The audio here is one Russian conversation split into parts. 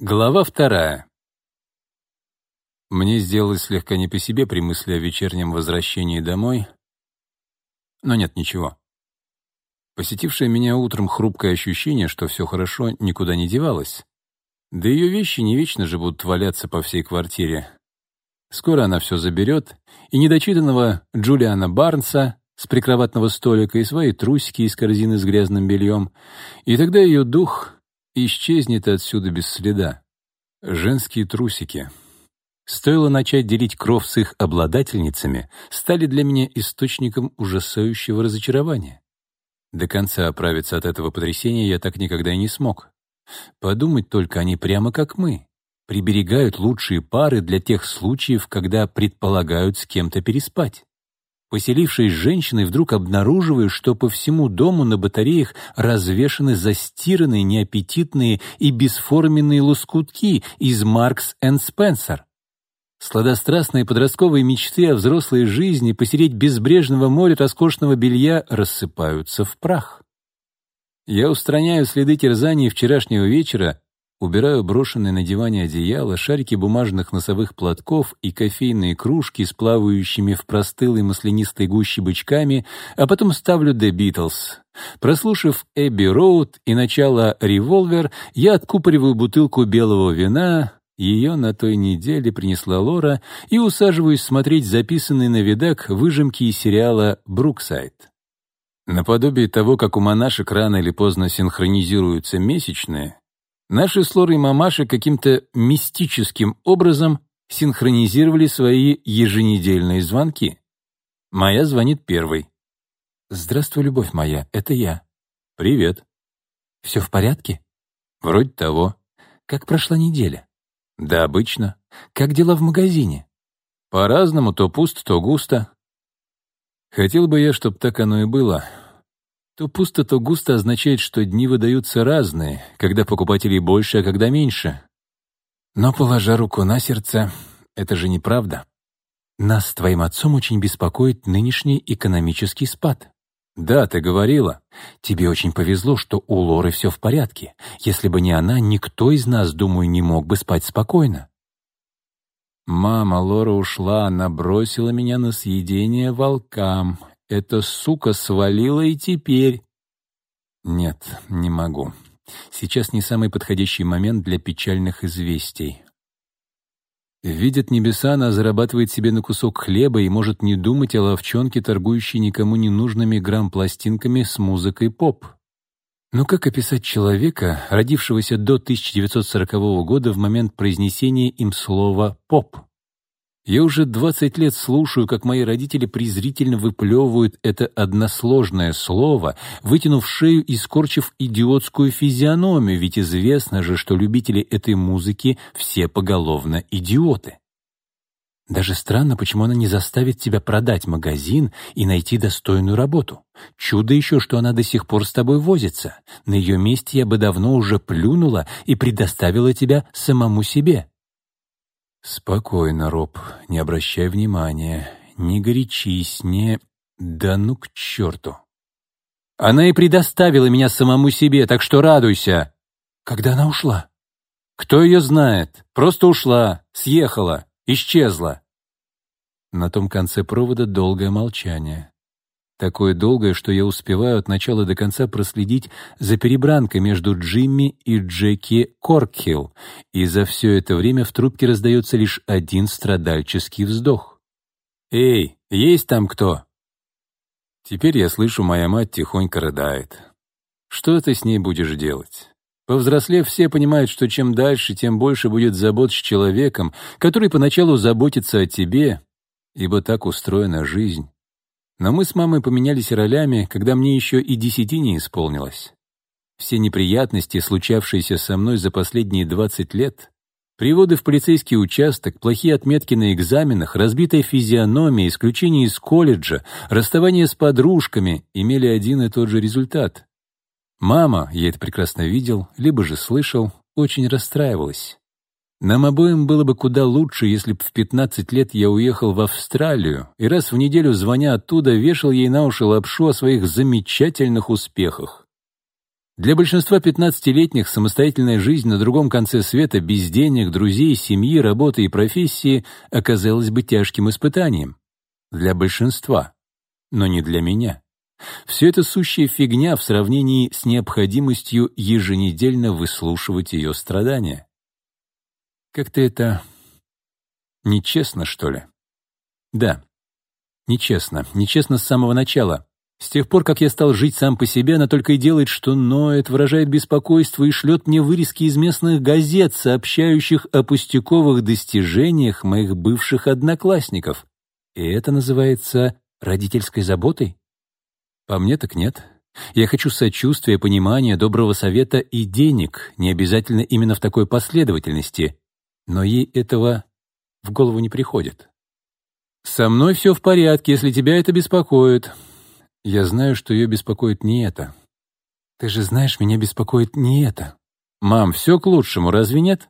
Глава вторая. Мне сделалось слегка не по себе при мысли о вечернем возвращении домой. Но нет, ничего. Посетившее меня утром хрупкое ощущение, что все хорошо, никуда не девалось. Да ее вещи не вечно же будут валяться по всей квартире. Скоро она все заберет, и недочитанного Джулиана Барнса с прикроватного столика, и свои трусики из корзины с грязным бельем, и тогда ее дух исчезнет отсюда без следа. Женские трусики. Стоило начать делить кров с их обладательницами, стали для меня источником ужасающего разочарования. До конца оправиться от этого потрясения я так никогда и не смог. Подумать только, они прямо как мы. Приберегают лучшие пары для тех случаев, когда предполагают с кем-то переспать. Поселившись женщиной, вдруг обнаруживают, что по всему дому на батареях развешаны застиранные, неаппетитные и бесформенные лоскутки из «Маркс энд Спенсер». Сладострастные подростковые мечты о взрослой жизни посереть безбрежного моря роскошного белья рассыпаются в прах. Я устраняю следы терзаний вчерашнего вечера Убираю брошенные на диване одеяло, шарики бумажных носовых платков и кофейные кружки с плавающими в простылой маслянистой гуще бычками, а потом ставлю «The Beatles». Прослушав «Эбби Роуд» и начало «Револвер», я откупориваю бутылку белого вина, ее на той неделе принесла Лора, и усаживаюсь смотреть записанные на видак выжимки из сериала «Бруксайд». Наподобие того, как у монашек рано или поздно синхронизируются месячные, Наши с Лорой мамаши каким-то мистическим образом синхронизировали свои еженедельные звонки. Моя звонит первой. «Здравствуй, любовь моя, это я». «Привет». «Все в порядке?» «Вроде того». «Как прошла неделя?» «Да, обычно». «Как дела в магазине?» «По-разному, то пусто, то густо». «Хотел бы я, чтобы так оно и было, то пусто, то густо означает, что дни выдаются разные, когда покупателей больше, а когда меньше. Но, положа руку на сердце, это же неправда. Нас с твоим отцом очень беспокоит нынешний экономический спад. Да, ты говорила. Тебе очень повезло, что у Лоры все в порядке. Если бы не она, никто из нас, думаю, не мог бы спать спокойно. Мама Лора ушла, она бросила меня на съедение волкам. Эта сука свалила и теперь. Нет, не могу. Сейчас не самый подходящий момент для печальных известий. Видит небеса, она зарабатывает себе на кусок хлеба и может не думать о ловчонке, торгующей никому не нужными грамм-пластинками с музыкой поп. Но как описать человека, родившегося до 1940 года в момент произнесения им слова «поп»? Я уже 20 лет слушаю, как мои родители презрительно выплевывают это односложное слово, вытянув шею и скорчив идиотскую физиономию, ведь известно же, что любители этой музыки все поголовно идиоты. Даже странно, почему она не заставит тебя продать магазин и найти достойную работу. Чудо еще, что она до сих пор с тобой возится. На ее месте я бы давно уже плюнула и предоставила тебя самому себе. «Спокойно, Роб, не обращай внимания, не горячись, не... Да ну к черту!» «Она и предоставила меня самому себе, так что радуйся!» «Когда она ушла?» «Кто ее знает? Просто ушла, съехала, исчезла!» На том конце провода долгое молчание. Такое долгое, что я успеваю от начала до конца проследить за перебранкой между Джимми и Джеки Коркхилл, и за все это время в трубке раздается лишь один страдальческий вздох. «Эй, есть там кто?» Теперь я слышу, моя мать тихонько рыдает. «Что ты с ней будешь делать?» Повзрослев, все понимают, что чем дальше, тем больше будет забот с человеком, который поначалу заботится о тебе, ибо так устроена жизнь. Но мы с мамой поменялись ролями, когда мне еще и десяти не исполнилось. Все неприятности, случавшиеся со мной за последние 20 лет, приводы в полицейский участок, плохие отметки на экзаменах, разбитая физиономия, исключение из колледжа, расставание с подружками имели один и тот же результат. Мама, я это прекрасно видел, либо же слышал, очень расстраивалась. Нам обоим было бы куда лучше, если б в 15 лет я уехал в Австралию и раз в неделю, звоня оттуда, вешал ей на уши лапшу о своих замечательных успехах. Для большинства 15-летних самостоятельная жизнь на другом конце света без денег, друзей, семьи, работы и профессии оказалась бы тяжким испытанием. Для большинства, но не для меня. Все это сущая фигня в сравнении с необходимостью еженедельно выслушивать ее страдания. Как-то это нечестно, что ли? Да, нечестно. Нечестно с самого начала. С тех пор, как я стал жить сам по себе, она только и делает, что ноет, выражает беспокойство и шлет мне вырезки из местных газет, сообщающих о пустяковых достижениях моих бывших одноклассников. И это называется родительской заботой? По мне так нет. Я хочу сочувствия, понимания, доброго совета и денег, не обязательно именно в такой последовательности но ей этого в голову не приходит. «Со мной все в порядке, если тебя это беспокоит». Я знаю, что ее беспокоит не это. «Ты же знаешь, меня беспокоит не это». «Мам, все к лучшему, разве нет?»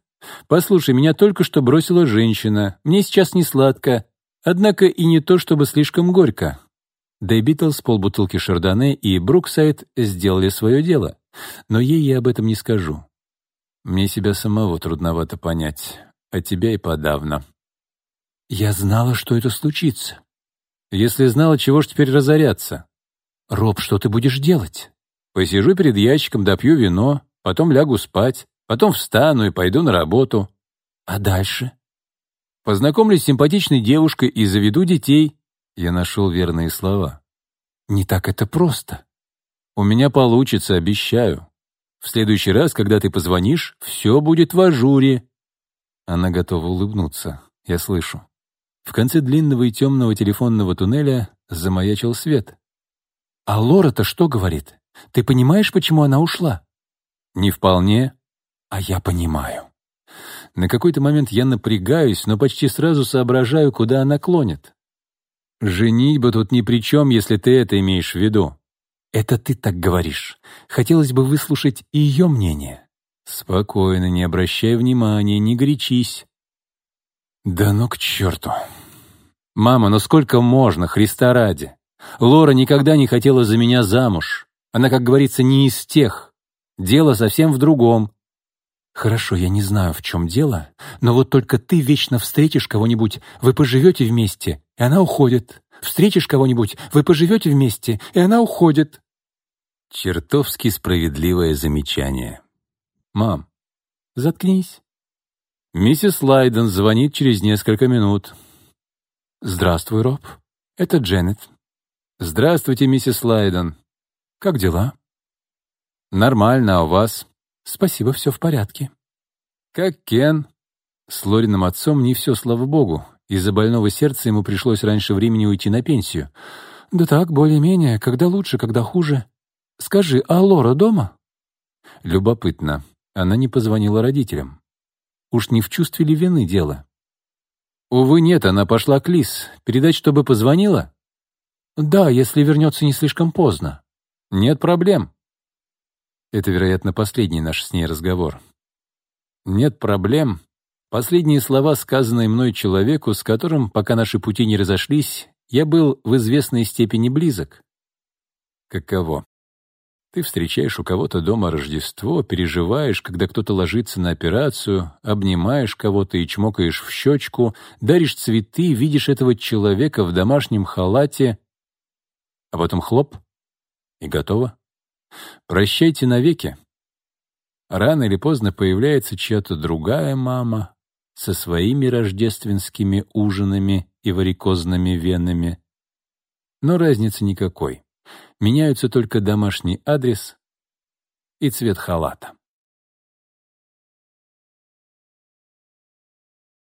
«Послушай, меня только что бросила женщина. Мне сейчас не сладко. Однако и не то, чтобы слишком горько». Дэй Битлз, полбутылки Шардоне и Бруксайд сделали свое дело. Но ей я об этом не скажу. Мне себя самого трудновато понять, а тебя и подавно. Я знала, что это случится. Если знала, чего ж теперь разоряться? Роб, что ты будешь делать? Посижу перед ящиком, допью вино, потом лягу спать, потом встану и пойду на работу. А дальше? Познакомлюсь с симпатичной девушкой и заведу детей. Я нашел верные слова. Не так это просто. У меня получится, обещаю. В следующий раз, когда ты позвонишь, все будет в ажуре». Она готова улыбнуться, я слышу. В конце длинного и темного телефонного туннеля замаячил свет. «А Лора-то что говорит? Ты понимаешь, почему она ушла?» «Не вполне, а я понимаю». На какой-то момент я напрягаюсь, но почти сразу соображаю, куда она клонит. «Женитьба тут ни при чем, если ты это имеешь в виду. «Это ты так говоришь. Хотелось бы выслушать ее мнение». «Спокойно, не обращай внимания, не горячись. «Да ну к черту!» «Мама, ну сколько можно, Христа ради? Лора никогда не хотела за меня замуж. Она, как говорится, не из тех. Дело совсем в другом». «Хорошо, я не знаю, в чем дело, но вот только ты вечно встретишь кого-нибудь, вы поживете вместе, и она уходит. Встретишь кого-нибудь, вы поживете вместе, и она уходит. Чертовски справедливое замечание. «Мам, заткнись». Миссис Лайден звонит через несколько минут. «Здравствуй, Роб. Это Дженнет». «Здравствуйте, миссис Лайден. Как дела?» «Нормально, а у вас?» «Спасибо, все в порядке». «Как Кен?» С Лориным отцом не все, слава богу. Из-за больного сердца ему пришлось раньше времени уйти на пенсию. «Да так, более-менее. Когда лучше, когда хуже». «Скажи, а Лора дома?» Любопытно. Она не позвонила родителям. Уж не в чувстве ли вины дело? «Увы, нет, она пошла к Лис. Передать, чтобы позвонила?» «Да, если вернется не слишком поздно». «Нет проблем». Это, вероятно, последний наш с ней разговор. «Нет проблем». Последние слова, сказанные мной человеку, с которым, пока наши пути не разошлись, я был в известной степени близок. Каково? Ты встречаешь у кого-то дома Рождество, переживаешь, когда кто-то ложится на операцию, обнимаешь кого-то и чмокаешь в щечку, даришь цветы, видишь этого человека в домашнем халате, а потом хлоп — и готово. Прощайте навеки. Рано или поздно появляется чья-то другая мама со своими рождественскими ужинами и варикозными венами. Но разницы никакой. Меняются только домашний адрес и цвет халата.